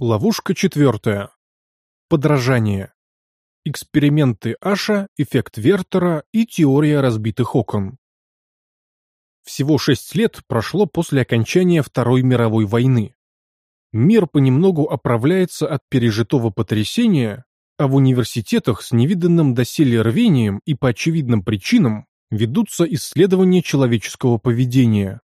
Ловушка четвертая. Подражание. Эксперименты Аша, эффект Вертера и теория разбитых окон. Всего шесть лет прошло после окончания Второй мировой войны. Мир понемногу оправляется от пережитого потрясения, а в университетах с невиданным доселе рвением и по очевидным причинам ведутся исследования человеческого поведения.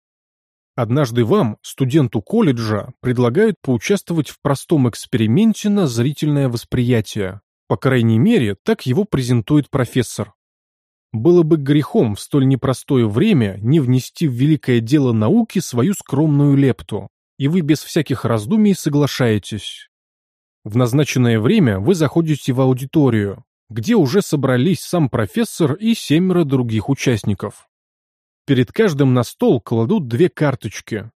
Однажды вам, студенту колледжа, предлагают поучаствовать в простом эксперименте на зрительное восприятие. По крайней мере, так его презентует профессор. Было бы грехом в столь непростое время не внести в великое дело науки свою скромную лепту, и вы без всяких раздумий соглашаетесь. В назначенное время вы заходите в аудиторию, где уже собрались сам профессор и семеро других участников. Перед каждым на стол кладут две карточки.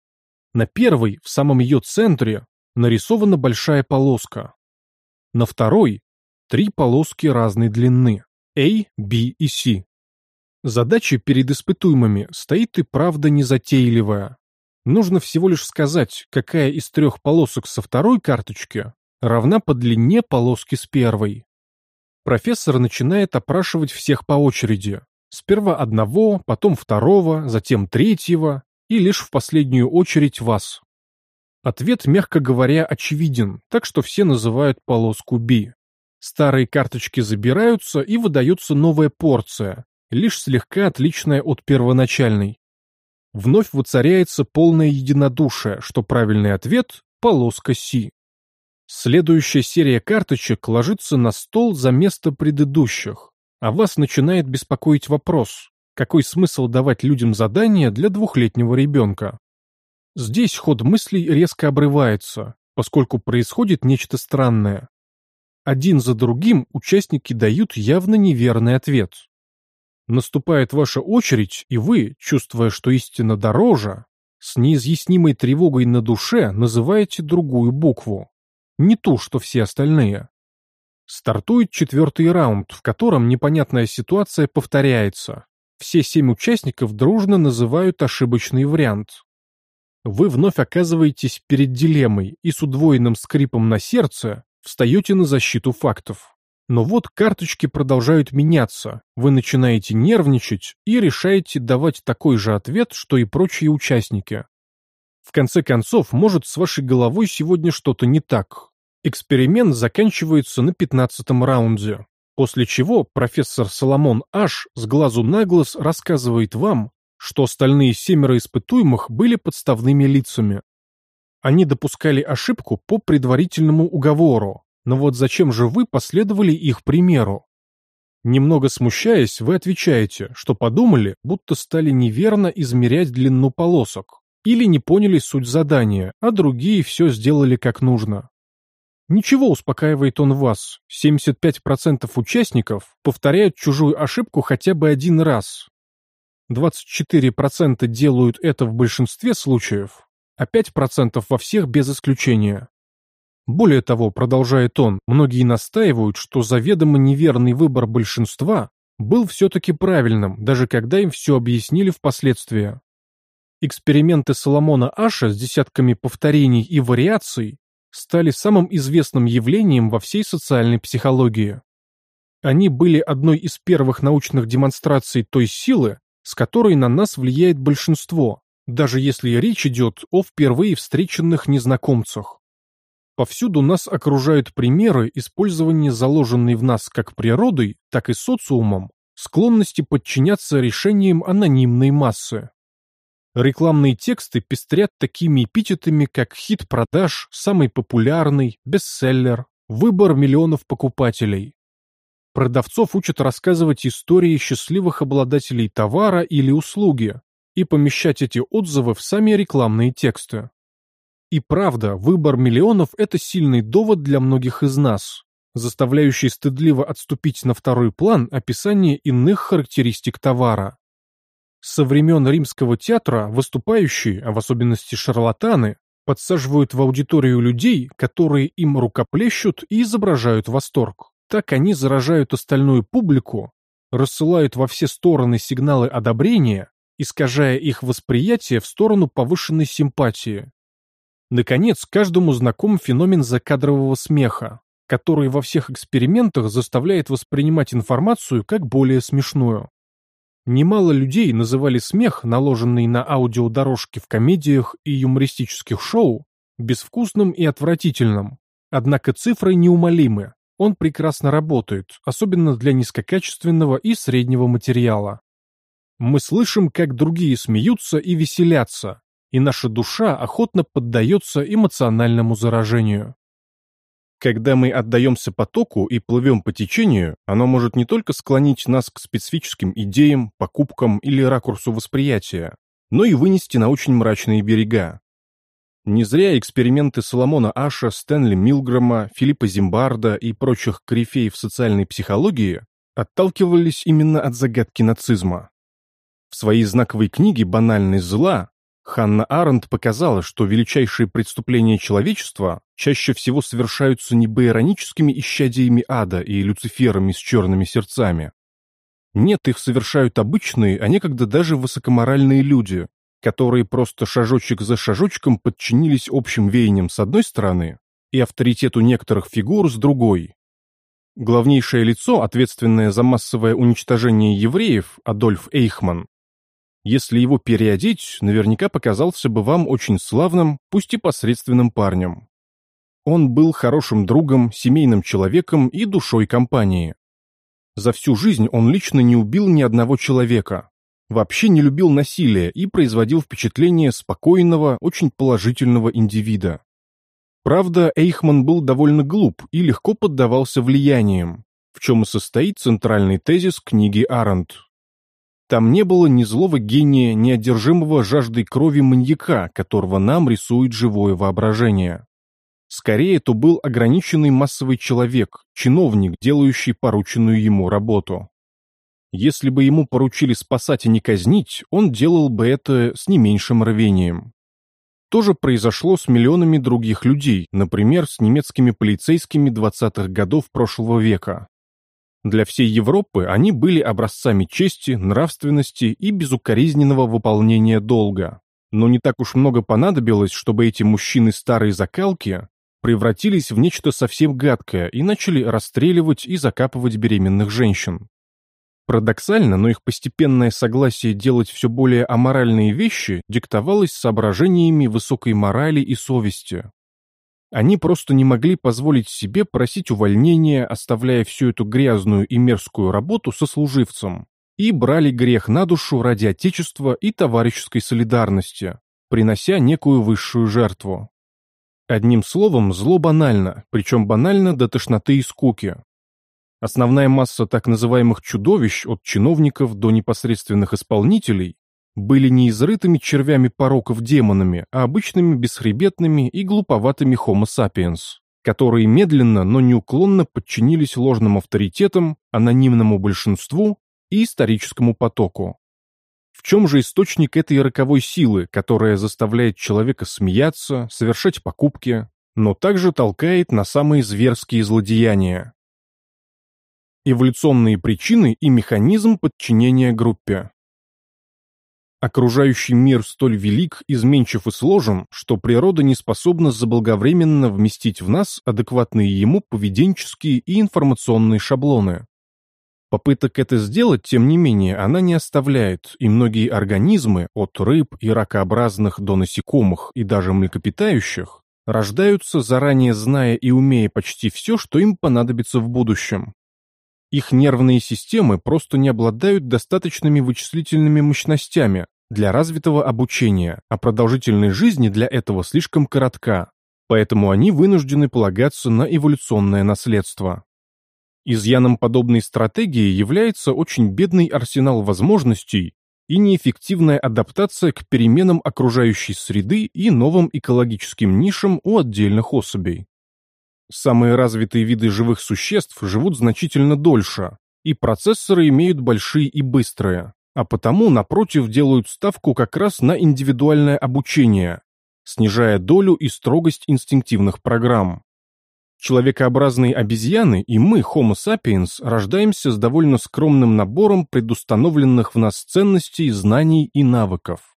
На первой, в самом ее центре, нарисована большая полоска. На второй – три полоски разной длины – A, B и C. Задача перед испытуемыми стоит и правда незатейливая. Нужно всего лишь сказать, какая из трех полосок со второй карточки равна по длине полоски с первой. Профессор начинает опрашивать всех по очереди, Сперва одного, потом второго, затем третьего и лишь в последнюю очередь вас. Ответ, мягко говоря, очевиден, так что все называют полоску B. Старые карточки забираются и выдается новая порция, лишь слегка отличная от первоначальной. Вновь воцаряется полное единодушие, что правильный ответ – полоска C. Следующая серия карточек ложится на стол за место предыдущих а вас начинает беспокоить вопрос, какой смысл давать людям задания для двухлетнего ребенка? Здесь ход мыслей резко обрывается, поскольку происходит нечто странное. Один за другим участники дают явно неверный ответ. Наступает ваша очередь, и вы, чувствуя, что истина дороже, с неизъяснимой тревогой на душе называете другую букву. Не ту, что все остальные. Стартует четвертый раунд, в котором непонятная ситуация повторяется. Все семь участников дружно называют ошибочный вариант. Вы вновь оказываетесь перед дилеммой и с удвоенным скрипом на сердце встаете на защиту фактов. Но вот карточки продолжают меняться, вы начинаете нервничать и решаете давать такой же ответ, что и прочие участники. В конце концов, может, с вашей головой сегодня что-то не так, Эксперимент заканчивается на пятнадцатом раунде, после чего профессор Соломон Аш с глазу на глаз рассказывает вам, что остальные семеро испытуемых были подставными лицами. Они допускали ошибку по предварительному уговору, но вот зачем же вы последовали их примеру? Немного смущаясь, вы отвечаете, что подумали, будто стали неверно измерять длину полосок, или не поняли суть задания, а другие все сделали как нужно. Ничего, успокаивает он вас. 75% участников повторяют чужую ошибку хотя бы один раз. 24% делают это в большинстве случаев, а 5% во всех без исключения. Более того, продолжает он, многие настаивают, что заведомо неверный выбор большинства был все-таки правильным, даже когда им все объяснили впоследствии. Эксперименты Соломона Аша с десятками повторений и вариаций стали самым известным явлением во всей социальной психологии. Они были одной из первых научных демонстраций той силы, с которой на нас влияет большинство, даже если речь идет о впервые встреченных незнакомцах. Повсюду нас окружают примеры использования заложенной в нас как природой, так и социумом склонности подчиняться решениям анонимной массы. Рекламные тексты пестрят такими эпитетами, как хит продаж, самый популярный, бестселлер, выбор миллионов покупателей. Продавцов учат рассказывать истории счастливых обладателей товара или услуги и помещать эти отзывы в сами рекламные тексты. И правда, выбор миллионов – это сильный довод для многих из нас, заставляющий стыдливо отступить на второй план описание иных характеристик товара. Со времен римского театра выступающие, а в особенности шарлатаны, подсаживают в аудиторию людей, которые им рукоплещут и изображают восторг. Так они заражают остальную публику, рассылают во все стороны сигналы одобрения, искажая их восприятие в сторону повышенной симпатии. Наконец, каждому знаком феномен закадрового смеха, который во всех экспериментах заставляет воспринимать информацию как более смешную. Немало людей называли смех, наложенный на аудиодорожки в комедиях и юмористических шоу, безвкусным и отвратительным. Однако цифры неумолимы. Он прекрасно работает, особенно для низкокачественного и среднего материала. Мы слышим, как другие смеются и веселятся, и наша душа охотно поддается эмоциональному заражению. Когда мы отдаемся потоку и плывем по течению, оно может не только склонить нас к специфическим идеям, покупкам или ракурсу восприятия, но и вынести на очень мрачные берега. Не зря эксперименты Соломона Аша, Стэнли Милгрома, Филиппа Зимбарда и прочих корифеев социальной психологии отталкивались именно от загадки нацизма. В своей знаковой книге «Банальность зла» Ханна Аренд показала, что величайшие преступления человечества чаще всего совершаются не байроническими исчадиями ада и люциферами с черными сердцами. Нет, их совершают обычные, а некогда даже высокоморальные люди, которые просто шажочек за шажочком подчинились общим веяниям с одной стороны и авторитету некоторых фигур с другой. Главнейшее лицо, ответственное за массовое уничтожение евреев, Адольф Эйхман, если его переодеть, наверняка показался бы вам очень славным, пусть и посредственным парнем. Он был хорошим другом, семейным человеком и душой компании. За всю жизнь он лично не убил ни одного человека, вообще не любил насилие и производил впечатление спокойного, очень положительного индивида. Правда, Эйхман был довольно глуп и легко поддавался влияниям, в чем и состоит центральный тезис книги Аренд. Там не было ни злого гения, ни одержимого жаждой крови маньяка, которого нам рисует живое воображение. Скорее, это был ограниченный массовый человек, чиновник, делающий порученную ему работу. Если бы ему поручили спасать и не казнить, он делал бы это с не меньшим рвением. То же произошло с миллионами других людей, например, с немецкими полицейскими 20-х годов прошлого века. Для всей Европы они были образцами чести, нравственности и безукоризненного выполнения долга. Но не так уж много понадобилось, чтобы эти мужчины старой закалки превратились в нечто совсем гадкое и начали расстреливать и закапывать беременных женщин. Парадоксально, но их постепенное согласие делать все более аморальные вещи диктовалось соображениями высокой морали и совести. Они просто не могли позволить себе просить увольнения, оставляя всю эту грязную и мерзкую работу сослуживцам, и брали грех на душу ради отечества и товарищеской солидарности, принося некую высшую жертву. Одним словом, зло банально, причем банально до тошноты и скуки. Основная масса так называемых чудовищ, от чиновников до непосредственных исполнителей, были не изрытыми червями пороков демонами, а обычными бесхребетными и глуповатыми homo sapiens, которые медленно, но неуклонно подчинились ложным авторитетам, анонимному большинству и историческому потоку. В чем же источник этой роковой силы, которая заставляет человека смеяться, совершать покупки, но также толкает на самые зверские злодеяния? Эволюционные причины и механизм подчинения группе. Окружающий мир столь велик, изменчив и сложен, что природа не способна заблаговременно вместить в нас адекватные ему поведенческие и информационные шаблоны. Попыток это сделать, тем не менее, она не оставляет, и многие организмы, от рыб и ракообразных до насекомых и даже млекопитающих, рождаются, заранее зная и умея почти все, что им понадобится в будущем. Их нервные системы просто не обладают достаточными вычислительными мощностями для развитого обучения, а продолжительность жизни для этого слишком коротка, поэтому они вынуждены полагаться на эволюционное наследство. Изъяном подобной стратегии является очень бедный арсенал возможностей и неэффективная адаптация к переменам окружающей среды и новым экологическим нишам у отдельных особей. Самые развитые виды живых существ живут значительно дольше, и процессоры имеют большие и быстрые, а потому, напротив, делают ставку как раз на индивидуальное обучение, снижая долю и строгость инстинктивных программ. Человекообразные обезьяны и мы, Homo sapiens, рождаемся с довольно скромным набором предустановленных в нас ценностей, знаний и навыков.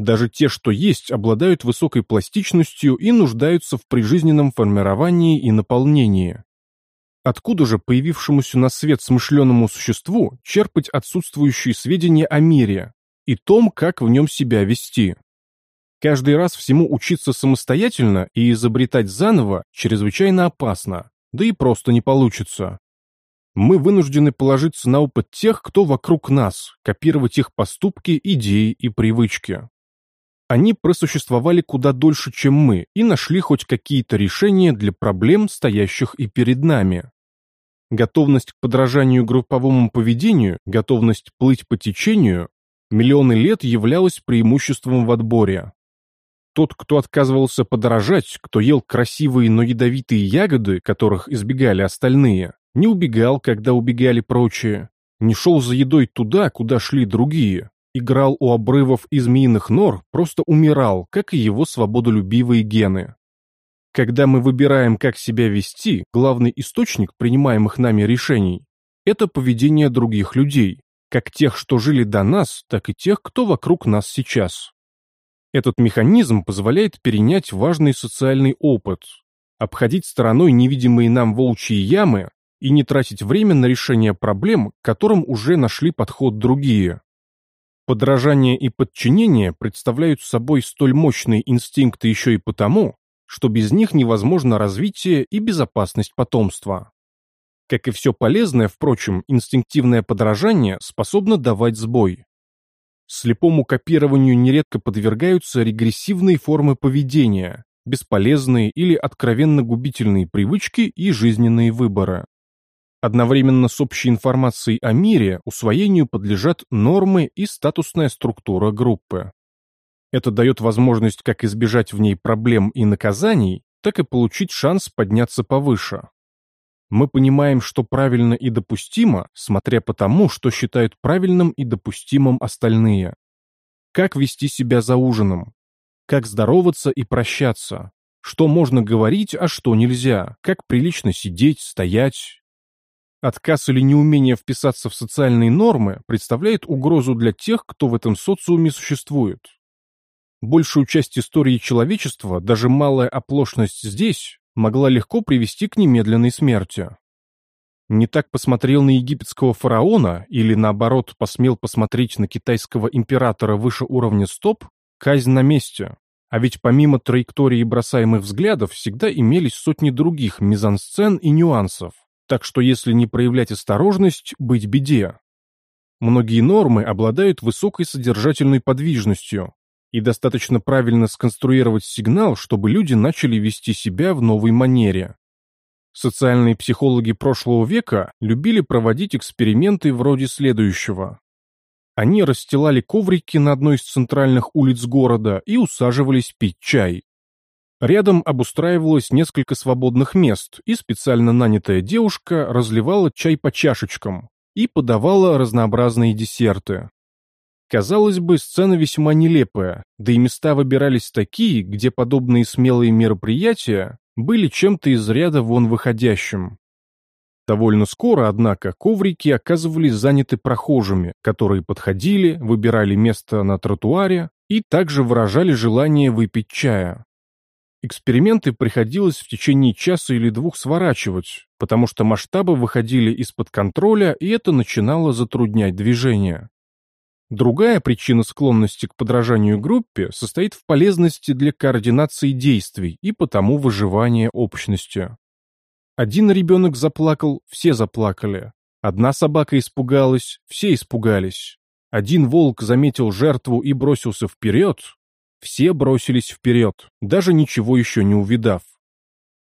Даже те, что есть, обладают высокой пластичностью и нуждаются в прижизненном формировании и наполнении. Откуда же появившемуся на свет смышленному существу черпать отсутствующие сведения о мире и том, как в нем себя вести? Каждый раз всему учиться самостоятельно и изобретать заново чрезвычайно опасно, да и просто не получится. Мы вынуждены положиться на опыт тех, кто вокруг нас, копировать их поступки, идеи и привычки. Они просуществовали куда дольше, чем мы, и нашли хоть какие-то решения для проблем, стоящих и перед нами. Готовность к подражанию групповому поведению, готовность плыть по течению миллионы лет являлась преимуществом в отборе. Тот, кто отказывался подражать, кто ел красивые, но ядовитые ягоды, которых избегали остальные, не убегал, когда убегали прочие, не шел за едой туда, куда шли другие, играл у обрывов из змеиных нор, просто умирал, как и его свободолюбивые гены. Когда мы выбираем, как себя вести, главный источник принимаемых нами решений – это поведение других людей, как тех, что жили до нас, так и тех, кто вокруг нас сейчас. Этот механизм позволяет перенять важный социальный опыт, обходить стороной невидимые нам волчьи ямы и не тратить время на решение проблем, к которым уже нашли подход другие. Подражание и подчинение представляют собой столь мощные инстинкты еще и потому, что без них невозможно развитие и безопасность потомства. Как и все полезное, впрочем, инстинктивное подражание способно давать сбой. Слепому копированию нередко подвергаются регрессивные формы поведения, бесполезные или откровенно губительные привычки и жизненные выборы. Одновременно с общей информацией о мире усвоению подлежат нормы и статусная структура группы. Это дает возможность как избежать в ней проблем и наказаний, так и получить шанс подняться повыше. Мы понимаем, что правильно и допустимо, смотря по тому, что считают правильным и допустимым остальные. Как вести себя за ужином? Как здороваться и прощаться? Что можно говорить, а что нельзя? Как прилично сидеть, стоять, Отказ или неумение вписаться в социальные нормы представляет угрозу для тех, кто в этом социуме существует. Большую часть истории человечества, даже малая оплошность здесь, могла легко привести к немедленной смерти. Не так посмотрел на египетского фараона или, наоборот, посмел посмотреть на китайского императора выше уровня стоп, казнь на месте. А ведь помимо траектории бросаемых взглядов всегда имелись сотни других мизансцен и нюансов, так что если не проявлять осторожность, быть беде. Многие нормы обладают высокой содержательной подвижностью, и достаточно правильно сконструировать сигнал, чтобы люди начали вести себя в новой манере. Социальные психологи прошлого века любили проводить эксперименты вроде следующего. Они расстилали коврики на одной из центральных улиц города и усаживались пить чай. Рядом обустраивалось несколько свободных мест, и специально нанятая девушка разливала чай по чашечкам и подавала разнообразные десерты. Казалось бы, сцена весьма нелепая, да и места выбирались такие, где подобные смелые мероприятия были чем-то из ряда вон выходящим. Довольно скоро, однако, коврики оказывались заняты прохожими, которые подходили, выбирали место на тротуаре и также выражали желание выпить чая. Эксперименты приходилось в течение часа или двух сворачивать, потому что масштабы выходили из-под контроля, и это начинало затруднять движение. Другая причина склонности к подражанию группе состоит в полезности для координации действий и потому выживания общности. Один ребенок заплакал, все заплакали. Одна собака испугалась, все испугались. Один волк заметил жертву и бросился вперед, все бросились вперед, даже ничего еще не увидав.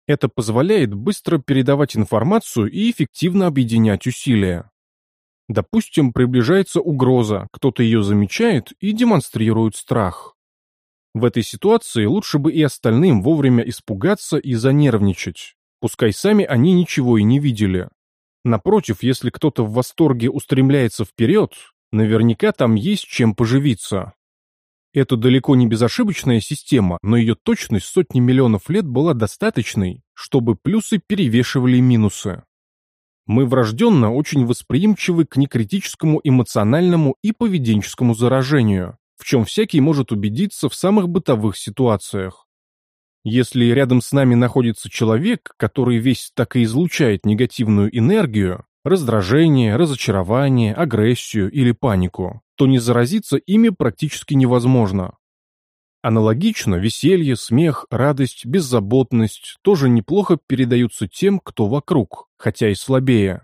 Это позволяет быстро передавать информацию и эффективно объединять усилия. Допустим, приближается угроза, кто-то ее замечает и демонстрирует страх. В этой ситуации лучше бы и остальным вовремя испугаться и занервничать, пускай сами они ничего и не видели. Напротив, если кто-то в восторге устремляется вперед, наверняка там есть чем поживиться. Это далеко не безошибочная система, но ее точность сотни миллионов лет была достаточной, чтобы плюсы перевешивали минусы. Мы врожденно очень восприимчивы к некритическому эмоциональному и поведенческому заражению, в чем всякий может убедиться в самых бытовых ситуациях. Если рядом с нами находится человек, который весь так и излучает негативную энергию, раздражение, разочарование, агрессию или панику, то не заразиться ими практически невозможно. Аналогично веселье, смех, радость, беззаботность тоже неплохо передаются тем, кто вокруг, хотя и слабее.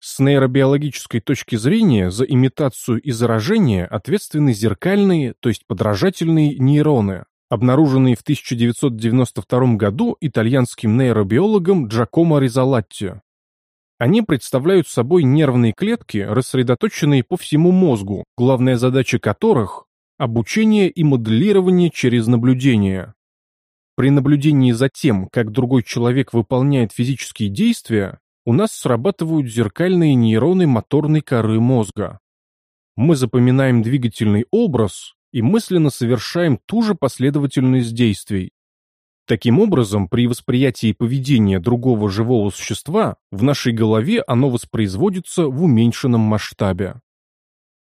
С нейробиологической точки зрения за имитацию и заражение ответственны зеркальные, то есть подражательные нейроны, обнаруженные в 1992 году итальянским нейробиологом Джакомо Ризолатти. Они представляют собой нервные клетки, рассредоточенные по всему мозгу, главная задача которых – обучение и моделирование через наблюдение. При наблюдении за тем, как другой человек выполняет физические действия, у нас срабатывают зеркальные нейроны моторной коры мозга. Мы запоминаем двигательный образ и мысленно совершаем ту же последовательность действий. Таким образом, при восприятии поведения другого живого существа в нашей голове оно воспроизводится в уменьшенном масштабе.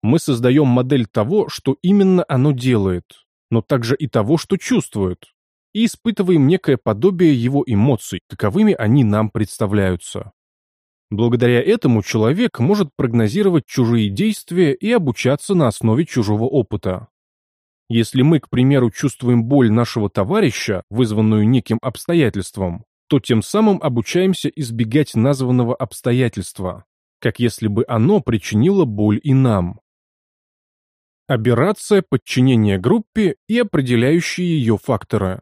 Мы создаем модель того, что именно оно делает, но также и того, что чувствует, и испытываем некое подобие его эмоций, каковыми они нам представляются. Благодаря этому человек может прогнозировать чужие действия и обучаться на основе чужого опыта. Если мы, к примеру, чувствуем боль нашего товарища, вызванную неким обстоятельством, то тем самым обучаемся избегать названного обстоятельства, как если бы оно причинило боль и нам. Аберрация подчинения группе и определяющие ее факторы.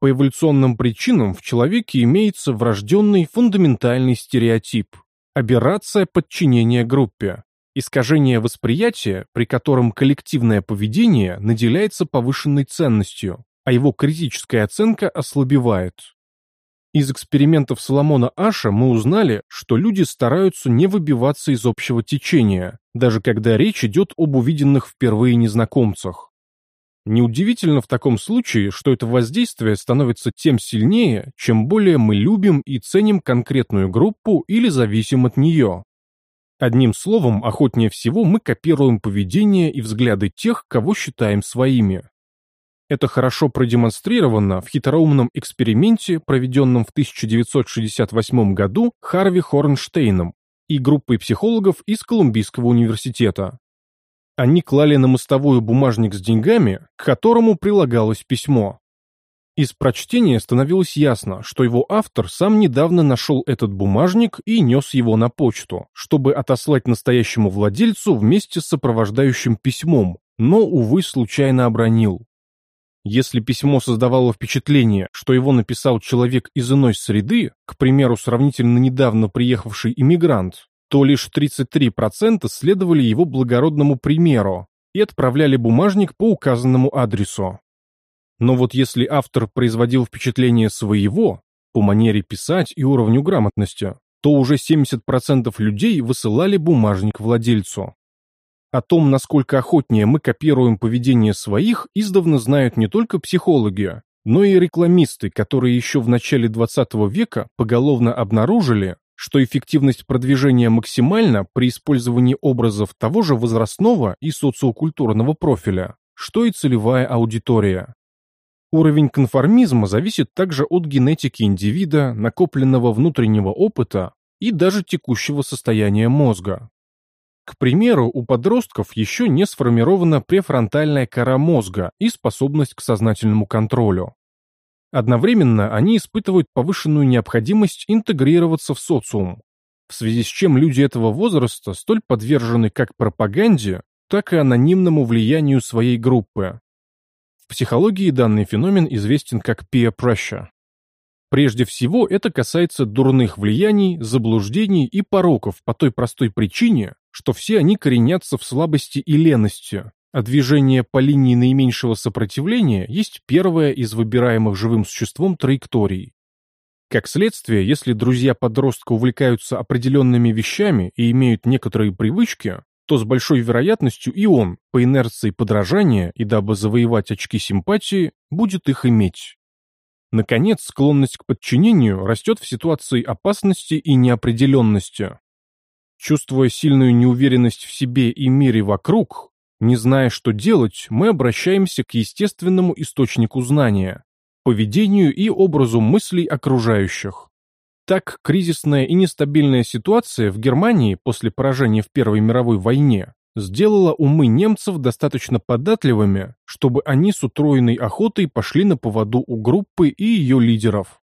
По эволюционным причинам в человеке имеется врожденный фундаментальный стереотип – аберрация подчинения группе, искажение восприятия, при котором коллективное поведение наделяется повышенной ценностью, а его критическая оценка ослабевает. Из экспериментов Соломона Аша мы узнали, что люди стараются не выбиваться из общего течения, даже когда речь идет об увиденных впервые незнакомцах. Неудивительно в таком случае, что это воздействие становится тем сильнее, чем более мы любим и ценим конкретную группу или зависим от нее. Одним словом, охотнее всего мы копируем поведение и взгляды тех, кого считаем своими. Это хорошо продемонстрировано в хитроумном эксперименте, проведенном в 1968 году Харви Хорнштейном и группой психологов из Колумбийского университета. Они клали на мостовую бумажник с деньгами, к которому прилагалось письмо. Из прочтения становилось ясно, что его автор сам недавно нашел этот бумажник и нес его на почту, чтобы отослать настоящему владельцу вместе с сопровождающим письмом, но, увы, случайно обронил. Если письмо создавало впечатление, что его написал человек из иной среды, к примеру, сравнительно недавно приехавший иммигрант, то лишь 33% следовали его благородному примеру и отправляли бумажник по указанному адресу. Но вот если автор производил впечатление своего, по манере писать и уровню грамотности, то уже 70% людей высылали бумажник владельцу. О том, насколько охотнее мы копируем поведение своих, издавна знают не только психологи, но и рекламисты, которые еще в начале 20 века поголовно обнаружили, что эффективность продвижения максимальна при использовании образов того же возрастного и социокультурного профиля, что и целевая аудитория. Уровень конформизма зависит также от генетики индивида, накопленного внутреннего опыта и даже текущего состояния мозга. К примеру, у подростков еще не сформирована префронтальная кора мозга и способность к сознательному контролю. Одновременно они испытывают повышенную необходимость интегрироваться в социум, в связи с чем люди этого возраста столь подвержены как пропаганде, так и анонимному влиянию своей группы. В психологии данный феномен известен как peer pressure. Прежде всего, это касается дурных влияний, заблуждений и пороков по той простой причине, что все они коренятся в слабости и лености, а движение по линии наименьшего сопротивления есть первая из выбираемых живым существом траекторий. Как следствие, если друзья подростка увлекаются определенными вещами и имеют некоторые привычки, то с большой вероятностью и он, по инерции подражания и дабы завоевать очки симпатии, будет их иметь. Наконец, склонность к подчинению растет в ситуации опасности и неопределенности. Чувствуя сильную неуверенность в себе и мире вокруг, Не зная, что делать, мы обращаемся к естественному источнику знания, поведению и образу мыслей окружающих. Так, кризисная и нестабильная ситуация в Германии после поражения в Первой мировой войне сделала умы немцев достаточно податливыми, чтобы они с утроенной охотой пошли на поводу у группы и ее лидеров.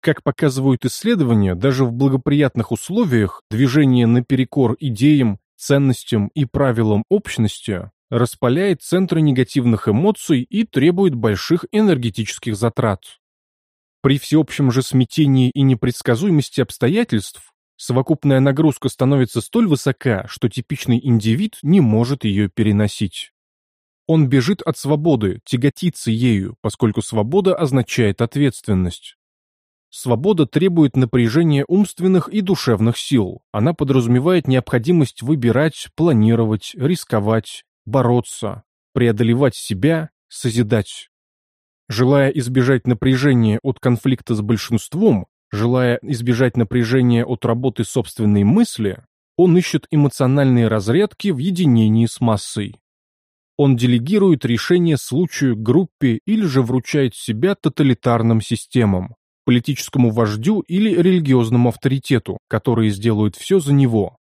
Как показывают исследования, даже в благоприятных условиях движение наперекор идеям, ценностям и правилам общности распаляет центры негативных эмоций и требует больших энергетических затрат. При всеобщем же смятении и непредсказуемости обстоятельств совокупная нагрузка становится столь высока, что типичный индивид не может ее переносить. Он бежит от свободы, тяготится ею, поскольку свобода означает ответственность. Свобода требует напряжения умственных и душевных сил. Она подразумевает необходимость выбирать, планировать, рисковать, бороться, преодолевать себя, созидать. Желая избежать напряжения от конфликта с большинством, желая избежать напряжения от работы собственной мысли, он ищет эмоциональные разрядки в единении с массой. Он делегирует решение случаю группе или же вручает себя тоталитарным системам политическому вождю или религиозному авторитету, которые сделают все за него.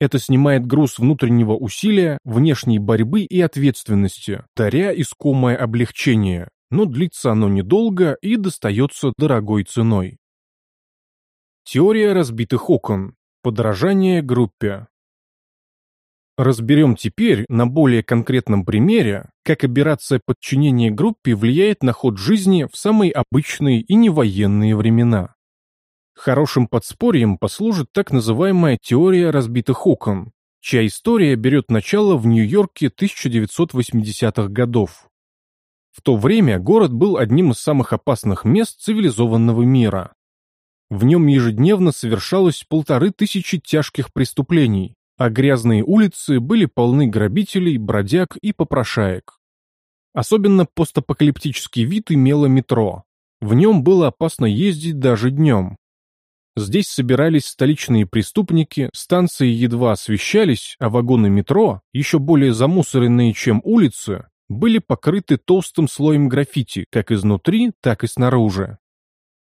Это снимает груз внутреннего усилия, внешней борьбы и ответственности, даря искомое облегчение, но длится оно недолго и достается дорогой ценой. Теория разбитых окон. Подражание группе. Разберем теперь на более конкретном примере, как операция подчинения группе влияет на ход жизни в самые обычные и невоенные времена. Хорошим подспорьем послужит так называемая теория разбитых окон, чья история берет начало в Нью-Йорке 1980-х годов. В то время город был одним из самых опасных мест цивилизованного мира. В нем ежедневно совершалось полторы тысячи тяжких преступлений, а грязные улицы были полны грабителей, бродяг и попрошаек. Особенно постапокалиптический вид имело метро. В нем было опасно ездить даже днем. Здесь собирались столичные преступники, станции едва освещались, а вагоны метро, еще более замусоренные, чем улицы, были покрыты толстым слоем граффити как изнутри, так и снаружи.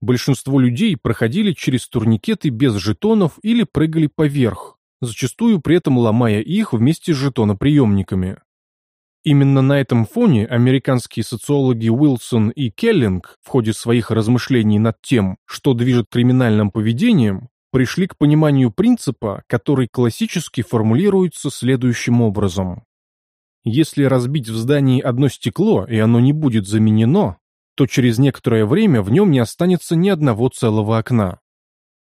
Большинство людей проходили через турникеты без жетонов или прыгали поверх, зачастую при этом ломая их вместе с жетоноприемниками. Именно на этом фоне американские социологи Уилсон и Келлинг в ходе своих размышлений над тем, что движет криминальным поведением, пришли к пониманию принципа, который классически формулируется следующим образом. Если разбить в здании одно стекло, и оно не будет заменено, то через некоторое время в нем не останется ни одного целого окна.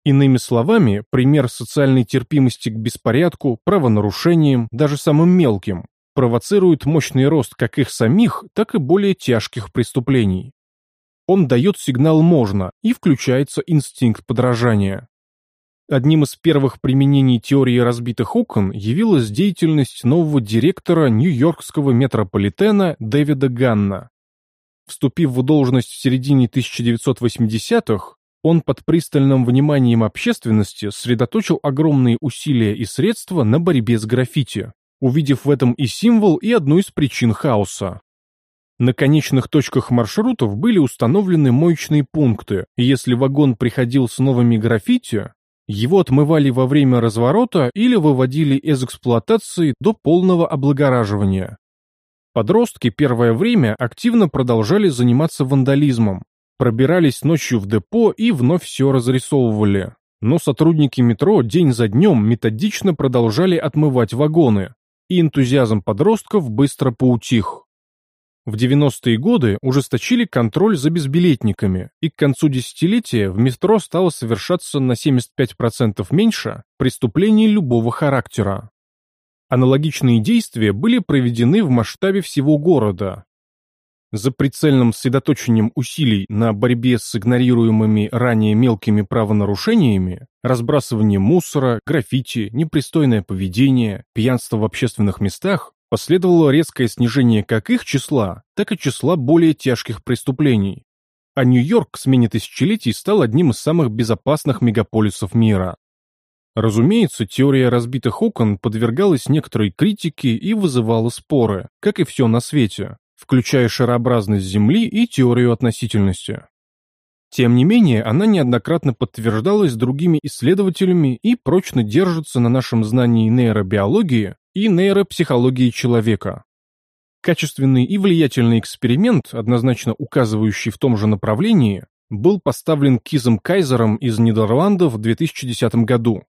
Иными словами, пример социальной терпимости к беспорядку, правонарушениям, даже самым мелким, провоцирует мощный рост как их самих, так и более тяжких преступлений. Он дает сигнал «можно» и включается инстинкт подражания. Одним из первых применений теории разбитых окон явилась деятельность нового директора Нью-Йоркского метрополитена Дэвида Ганна. Вступив в должность в середине 1980-х, он под пристальным вниманием общественности сосредоточил огромные усилия и средства на борьбе с граффити, увидев в этом и символ, и одну из причин хаоса. На конечных точках маршрутов были установлены моечные пункты, и если вагон приходил с новыми граффити, его отмывали во время разворота или выводили из эксплуатации до полного облагораживания. Подростки первое время активно продолжали заниматься вандализмом, пробирались ночью в депо и вновь все разрисовывали. Но сотрудники метро день за днем методично продолжали отмывать вагоны, и энтузиазм подростков быстро поутих. В 90-е годы ужесточили контроль за безбилетниками, и к концу десятилетия в метро стало совершаться на 75% меньше преступлений любого характера. Аналогичные действия были проведены в масштабе всего города, за прицельным сосредоточением усилий на борьбе с игнорируемыми ранее мелкими правонарушениями, разбрасывание мусора, граффити, непристойное поведение, пьянство в общественных местах, последовало резкое снижение как их числа, так и числа более тяжких преступлений. А Нью-Йорк к смене тысячелетий стал одним из самых безопасных мегаполисов мира. Разумеется, теория разбитых окон подвергалась некоторой критике и вызывала споры, как и все на свете, включая шарообразность Земли и теорию относительности. Тем не менее, она неоднократно подтверждалась другими исследователями и прочно держится на нашем знании нейробиологии и нейропсихологии человека. Качественный и влиятельный эксперимент, однозначно указывающий в том же направлении, был поставлен Кизом Кайзером из Нидерландов в 2010 году.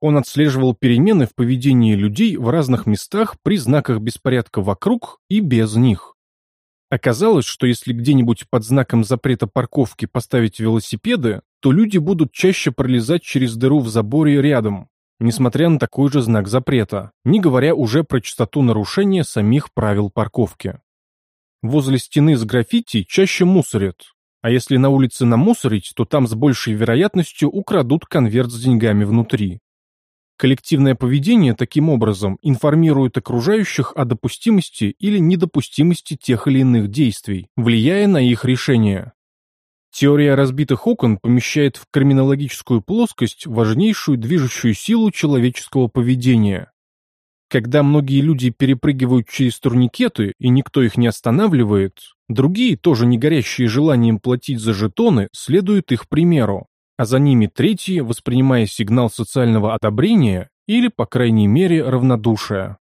Он отслеживал перемены в поведении людей в разных местах при знаках беспорядка вокруг и без них. Оказалось, что если где-нибудь под знаком запрета парковки поставить велосипеды, то люди будут чаще пролезать через дыру в заборе рядом, несмотря на такой же знак запрета, не говоря уже про частоту нарушения самих правил парковки. Возле стены с граффити чаще мусорят, а если на улице намусорить, то там с большей вероятностью украдут конверт с деньгами внутри. Коллективное поведение таким образом информирует окружающих о допустимости или недопустимости тех или иных действий, влияя на их решение. Теория разбитых окон помещает в криминологическую плоскость важнейшую движущую силу человеческого поведения. Когда многие люди перепрыгивают через турникеты и никто их не останавливает, другие, тоже не горящие желанием платить за жетоны, следуют их примеру, а за ними третьи, воспринимая сигнал социального одобрения или, по крайней мере, равнодушия.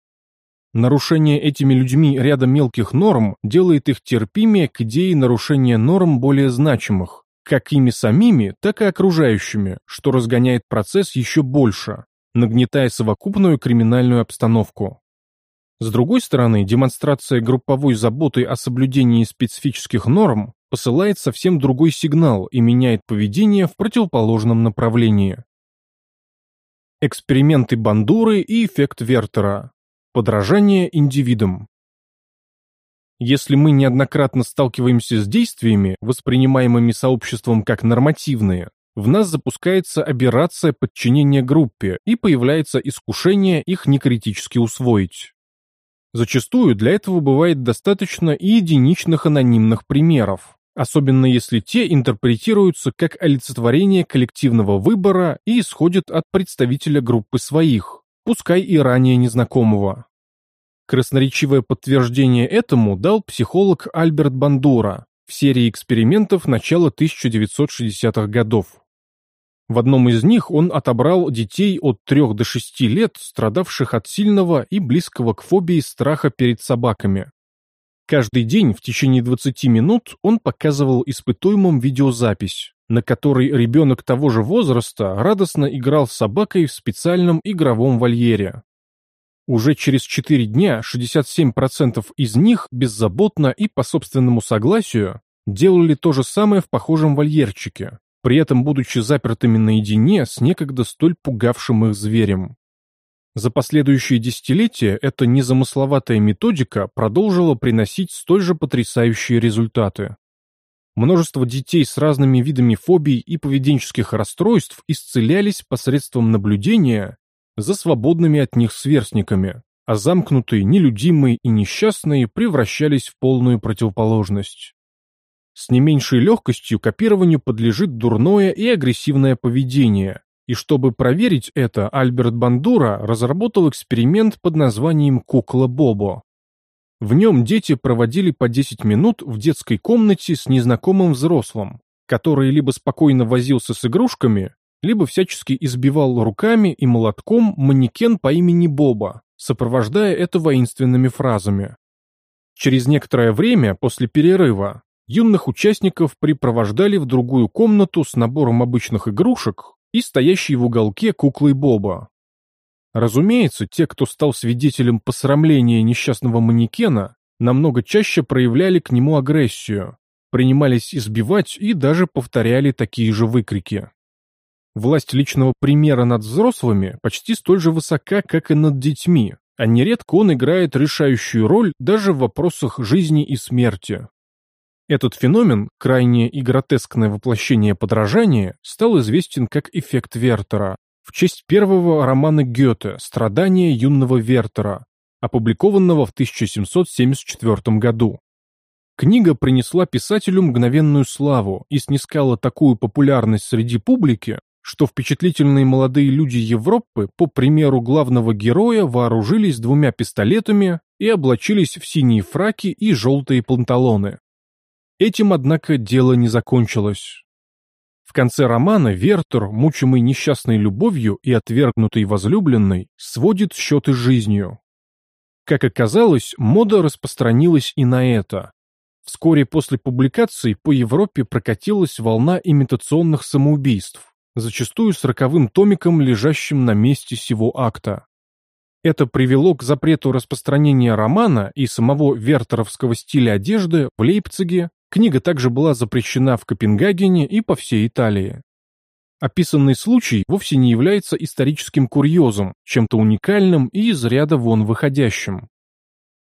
Нарушение этими людьми ряда мелких норм делает их терпимее к идее нарушения норм более значимых, как ими самими, так и окружающими, что разгоняет процесс еще больше, нагнетая совокупную криминальную обстановку. С другой стороны, демонстрация групповой заботы о соблюдении специфических норм посылает совсем другой сигнал и меняет поведение в противоположном направлении. Эксперименты Бандуры и эффект Вертера. Подражание индивидам. Если мы неоднократно сталкиваемся с действиями, воспринимаемыми сообществом как нормативные, в нас запускается аберрация подчинения группе и появляется искушение их некритически усвоить. Зачастую для этого бывает достаточно и единичных анонимных примеров, особенно если те интерпретируются как олицетворение коллективного выбора и исходят от представителя группы своих, пускай и ранее незнакомого. Красноречивое подтверждение этому дал психолог Альберт Бандура в серии экспериментов начала 1960-х годов. В одном из них он отобрал детей от 3 до 6 лет, страдавших от сильного и близкого к фобии страха перед собаками. Каждый день в течение 20 минут он показывал испытуемым видеозапись, на которой ребенок того же возраста радостно играл с собакой в специальном игровом вольере. Уже через 4 дня 67% из них беззаботно и по собственному согласию делали то же самое в похожем вольерчике, при этом будучи запертыми наедине с некогда столь пугавшим их зверем. За последующие десятилетия эта незамысловатая методика продолжила приносить столь же потрясающие результаты. Множество детей с разными видами фобий и поведенческих расстройств исцелялись посредством наблюдения за свободными от них сверстниками, а замкнутые, нелюдимые и несчастные превращались в полную противоположность. С не меньшей легкостью копированию подлежит дурное и агрессивное поведение, и чтобы проверить это, Альберт Бандура разработал эксперимент под названием «Кукла Бобо». В нем дети проводили по 10 минут в детской комнате с незнакомым взрослым, который либо спокойно возился с игрушками, либо всячески избивал руками и молотком манекен по имени Боба, сопровождая это воинственными фразами. Через некоторое время после перерыва юных участников припровождали в другую комнату с набором обычных игрушек и стоящей в уголке куклой Боба. Разумеется, те, кто стал свидетелем посрамления несчастного манекена, намного чаще проявляли к нему агрессию, принимались избивать и даже повторяли такие же выкрики. Власть личного примера над взрослыми почти столь же высока, как и над детьми, а нередко он играет решающую роль даже в вопросах жизни и смерти. Этот феномен, крайнее и гротескное воплощение подражания, стал известен как эффект Вертера, в честь первого романа Гёте «Страдания юного Вертера», опубликованного в 1774 году. Книга принесла писателю мгновенную славу и снискала такую популярность среди публики, что впечатлительные молодые люди Европы, по примеру главного героя, вооружились двумя пистолетами и облачились в синие фраки и желтые панталоны. Этим, однако, дело не закончилось. В конце романа Вертер, мучимый несчастной любовью и отвергнутой возлюбленной, сводит счеты с жизнью. Как оказалось, мода распространилась и на это. Вскоре после публикации по Европе прокатилась волна имитационных самоубийств, зачастую с роковым томиком, лежащим на месте сего акта. Это привело к запрету распространения романа и самого вертеровского стиля одежды в Лейпциге. Книга также была запрещена в Копенгагене и по всей Италии. Описанный случай вовсе не является историческим курьезом, чем-то уникальным и из ряда вон выходящим.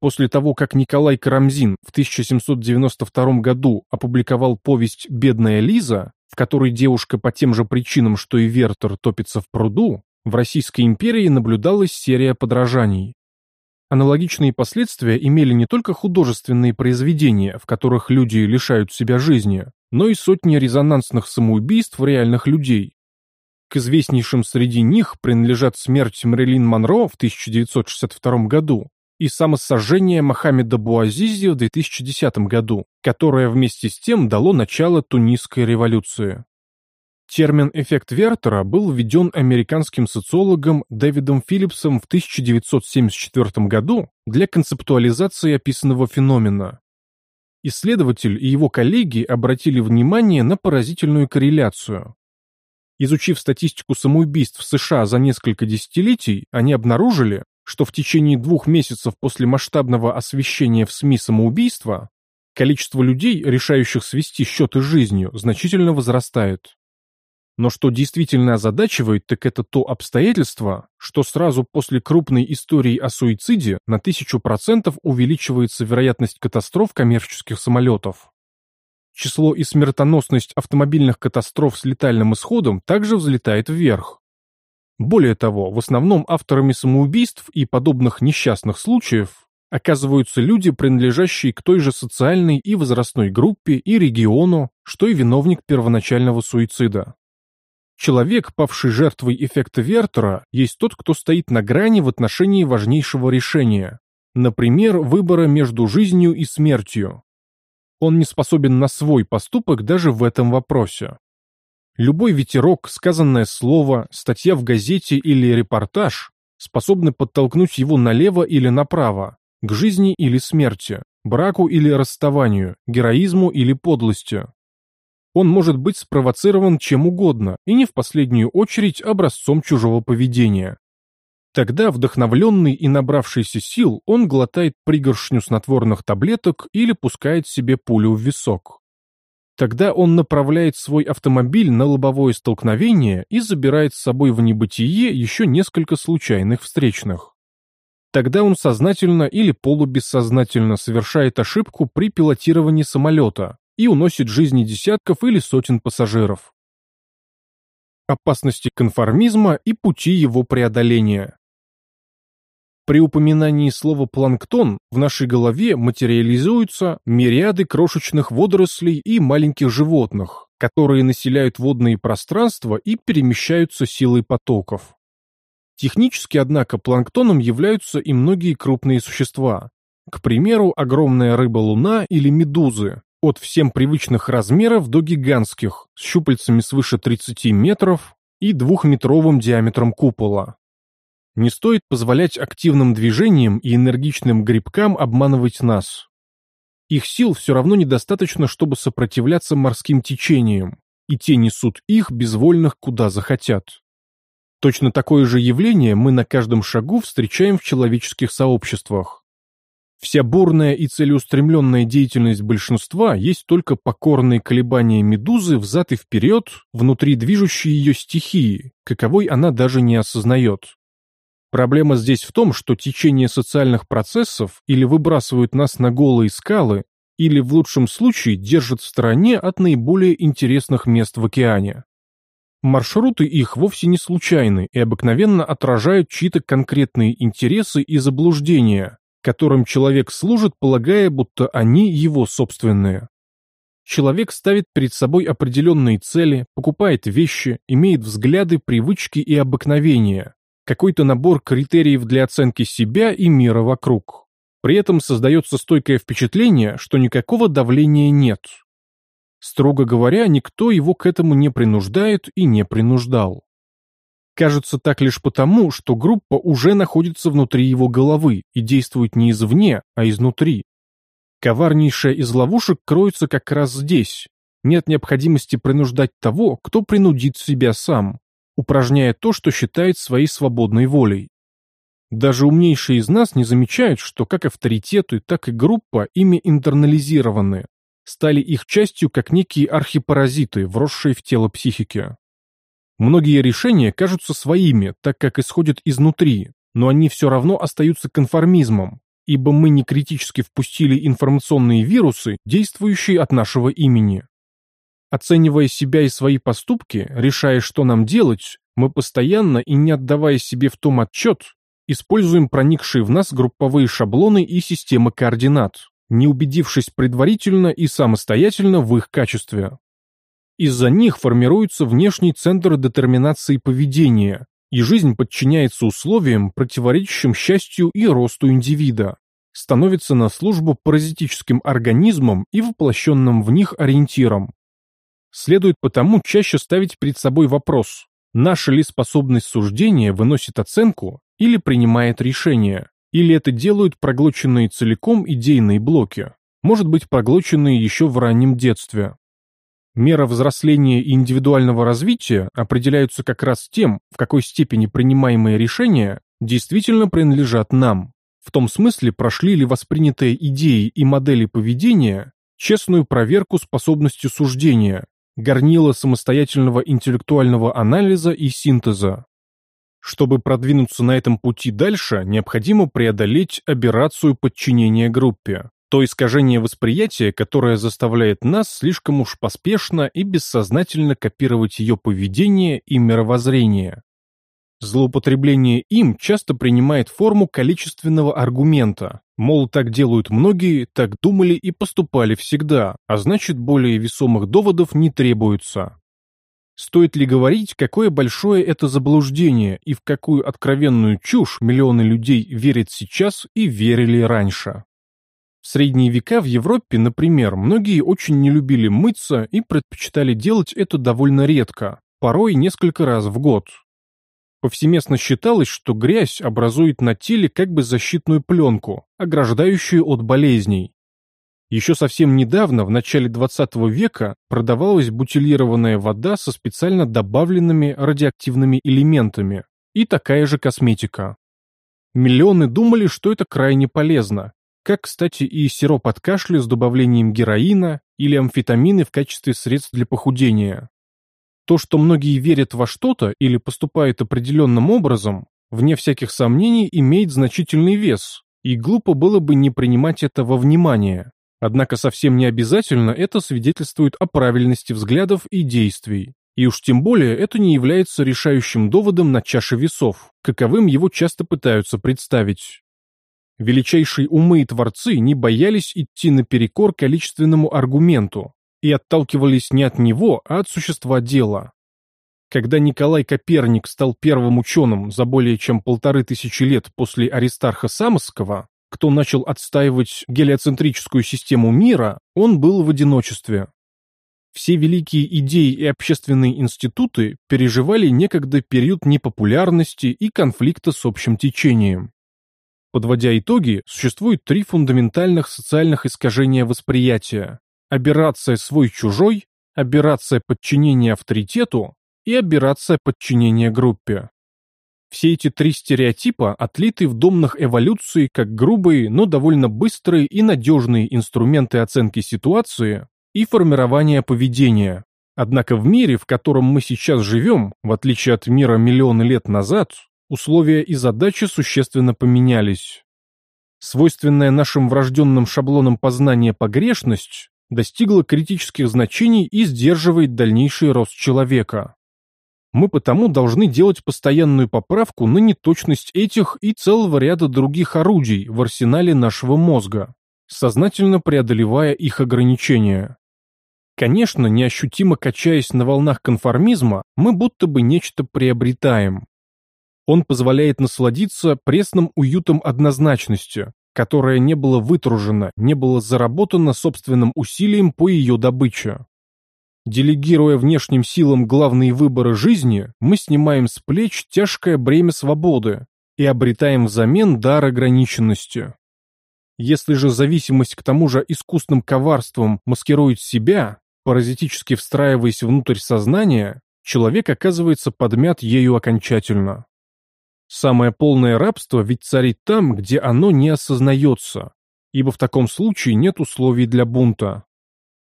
После того, как Николай Карамзин в 1792 году опубликовал повесть «Бедная Лиза», в которой девушка по тем же причинам, что и Вертер, топится в пруду, в Российской империи наблюдалась серия подражаний. Аналогичные последствия имели не только художественные произведения, в которых люди лишают себя жизни, но и сотни резонансных самоубийств реальных людей. К известнейшим среди них принадлежат смерть Мэрилин Монро в 1962 году и самосожжение Мохаммеда Буазизи в 2010 году, которое вместе с тем дало начало Тунисской революции. Термин «эффект Вертера» был введен американским социологом Дэвидом Филлипсом в 1974 году для концептуализации описанного феномена. Исследователь и его коллеги обратили внимание на поразительную корреляцию. Изучив статистику самоубийств в США за несколько десятилетий, они обнаружили, что в течение двух месяцев после масштабного освещения в СМИ самоубийства количество людей, решающих свести счеты с жизнью, значительно возрастает. Но что действительно озадачивает, так это то обстоятельство, что сразу после крупной истории о суициде на тысячу процентов увеличивается вероятность катастроф коммерческих самолетов. Число и смертоносность автомобильных катастроф с летальным исходом также взлетает вверх. Более того, в основном авторами самоубийств и подобных несчастных случаев оказываются люди, принадлежащие к той же социальной и возрастной группе и региону, что и виновник первоначального суицида. Человек, павший жертвой эффекта Вертера, есть тот, кто стоит на грани в отношении важнейшего решения, например, выбора между жизнью и смертью. Он не способен на свой поступок даже в этом вопросе. Любой ветерок, сказанное слово, статья в газете или репортаж способны подтолкнуть его налево или направо, к жизни или смерти, браку или расставанию, героизму или подлости. Он может быть спровоцирован чем угодно и не в последнюю очередь образцом чужого поведения. Тогда, вдохновленный и набравшийся сил, он глотает пригоршню снотворных таблеток или пускает себе пулю в висок. Тогда он направляет свой автомобиль на лобовое столкновение и забирает с собой в небытие еще несколько случайных встречных. Тогда он сознательно или полубессознательно совершает ошибку при пилотировании самолета и уносит жизни десятков или сотен пассажиров. Опасности конформизма и пути его преодоления. При упоминании слова «планктон» в нашей голове материализуются мириады крошечных водорослей и маленьких животных, которые населяют водные пространства и перемещаются силой потоков. Технически, однако, планктоном являются и многие крупные существа. К примеру, огромная рыба-луна или медузы, от всем привычных размеров до гигантских, с щупальцами свыше 30 метров и двухметровым диаметром купола. Не стоит позволять активным движениям и энергичным грибкам обманывать нас. Их сил все равно недостаточно, чтобы сопротивляться морским течениям, и те несут их безвольных куда захотят. Точно такое же явление мы на каждом шагу встречаем в человеческих сообществах. Вся бурная и целеустремленная деятельность большинства есть только покорные колебания медузы взад и вперед внутри движущей ее стихии, каковой она даже не осознает. Проблема здесь в том, что течение социальных процессов или выбрасывают нас на голые скалы, или в лучшем случае держат в стороне от наиболее интересных мест в океане. Маршруты их вовсе не случайны и обыкновенно отражают чьи-то конкретные интересы и заблуждения, которым человек служит, полагая, будто они его собственные. Человек ставит перед собой определенные цели, покупает вещи, имеет взгляды, привычки и обыкновения, какой-то набор критериев для оценки себя и мира вокруг. При этом создается стойкое впечатление, что никакого давления нет. Строго говоря, никто его к этому не принуждает и не принуждал. Кажется так лишь потому, что группа уже находится внутри его головы и действует не извне, а изнутри. Коварнейшая из ловушек кроется как раз здесь. Нет необходимости принуждать того, кто принудит себя сам, упражняя то, что считает своей свободной волей. Даже умнейшие из нас не замечают, что как авторитеты, так и группа ими интернализированы, стали их частью как некие архипаразиты, вросшие в тело психики. Многие решения кажутся своими, так как исходят изнутри, но они все равно остаются конформизмом, ибо мы не критически впустили информационные вирусы, действующие от нашего имени. Оценивая себя и свои поступки, решая, что нам делать, мы постоянно и не отдавая себе в том отчет, используем проникшие в нас групповые шаблоны и системы координат, не убедившись предварительно и самостоятельно в их качестве. Из-за них формируется внешний центр детерминации поведения, и жизнь подчиняется условиям, противоречащим счастью и росту индивида, становится на службу паразитическим организмам и воплощенным в них ориентирам. Следует потому чаще ставить перед собой вопрос, наша ли способность суждения выносит оценку или принимает решение, или это делают проглоченные целиком идейные блоки, может быть проглоченные еще в раннем детстве. Мера взросления и индивидуального развития определяются как раз тем, в какой степени принимаемые решения действительно принадлежат нам. В том смысле, прошли ли воспринятые идеи и модели поведения честную проверку способностью суждения, горнила самостоятельного интеллектуального анализа и синтеза. Чтобы продвинуться на этом пути дальше, необходимо преодолеть аберрацию подчинения группе то искажение восприятия, которое заставляет нас слишком уж поспешно и бессознательно копировать ее поведение и мировоззрение. Злоупотребление им часто принимает форму количественного аргумента, мол, так делают многие, так думали и поступали всегда, а значит, более весомых доводов не требуется. Стоит ли говорить, какое большое это заблуждение и в какую откровенную чушь миллионы людей верят сейчас и верили раньше? В средние века в Европе, например, многие очень не любили мыться и предпочитали делать это довольно редко, порой несколько раз в год. Повсеместно считалось, что грязь образует на теле как бы защитную пленку, ограждающую от болезней. Еще совсем недавно, в начале 20 века, продавалась бутилированная вода со специально добавленными радиоактивными элементами и такая же косметика. Миллионы думали, что это крайне полезно, как, кстати, и сироп от кашля с добавлением героина или амфетамины в качестве средств для похудения. То, что многие верят во что-то или поступают определенным образом, вне всяких сомнений имеет значительный вес, и глупо было бы не принимать это во внимание. Однако совсем не обязательно это свидетельствует о правильности взглядов и действий. И уж тем более это не является решающим доводом на чаше весов, каковым его часто пытаются представить. Величайшие умы и творцы не боялись идти наперекор количественному аргументу и отталкивались не от него, а от существа дела. Когда Николай Коперник стал первым ученым за более чем полторы тысячи лет после Аристарха Самосского, кто начал отстаивать гелиоцентрическую систему мира, он был в одиночестве. Все великие идеи и общественные институты переживали некогда период непопулярности и конфликта с общим течением. Подводя итоги, существует три фундаментальных социальных искажения восприятия. Аберрация свой-чужой, аберрация подчинения авторитету и аберрация подчинения группе. Все эти три стереотипа отлиты в домнах эволюции как грубые, но довольно быстрые и надежные инструменты оценки ситуации и формирования поведения. Однако в мире, в котором мы сейчас живем, в отличие от мира миллионы лет назад, условия и задачи существенно поменялись. Свойственная нашим врожденным шаблонам познания погрешность достигла критических значений и сдерживает дальнейший рост человека. Мы потому должны делать постоянную поправку на неточность этих и целого ряда других орудий в арсенале нашего мозга, сознательно преодолевая их ограничения. Конечно, неощутимо качаясь на волнах конформизма, мы будто бы нечто приобретаем. Он позволяет насладиться пресным уютом однозначности, которая не была вытружена, не была заработана собственным усилием по ее добыче. Делегируя внешним силам главные выборы жизни, мы снимаем с плеч тяжкое бремя свободы и обретаем взамен дар ограниченности. Если же зависимость к тому же искусным коварством маскирует себя, паразитически встраиваясь внутрь сознания, человек оказывается подмят ею окончательно. Самое полное рабство ведь царит там, где оно не осознается, ибо в таком случае нет условий для бунта.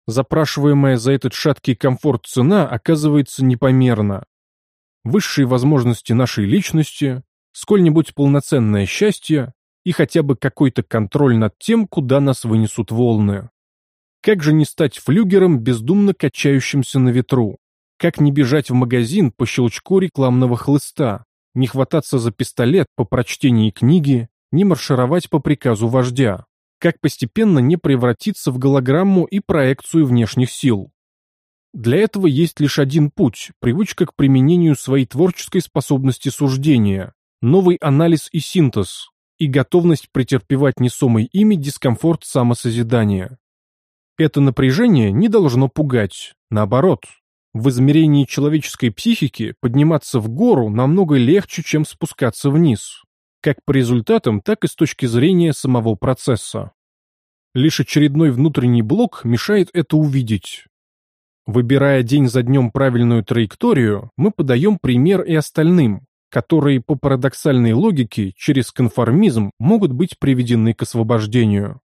Запрашиваемая за этот шаткий комфорт цена оказывается непомерна. Высшие возможности нашей личности, сколь-нибудь полноценное счастье и хотя бы какой-то контроль над тем, куда нас вынесут волны. Как же не стать флюгером, бездумно качающимся на ветру? Как не бежать в магазин по щелчку рекламного хлыста? Не хвататься за пистолет по прочтении книги, не маршировать по приказу вождя? как постепенно не превратиться в голограмму и проекцию внешних сил. Для этого есть лишь один путь – привычка к применению своей творческой способности суждения, новый анализ и синтез, и готовность претерпевать несомый ими дискомфорт самосозидания. Это напряжение не должно пугать, наоборот. В измерении человеческой психики подниматься в гору намного легче, чем спускаться вниз как по результатам, так и с точки зрения самого процесса. Лишь очередной внутренний блок мешает это увидеть. Выбирая день за днем правильную траекторию, мы подаем пример и остальным, которые по парадоксальной логике через конформизм могут быть приведены к освобождению.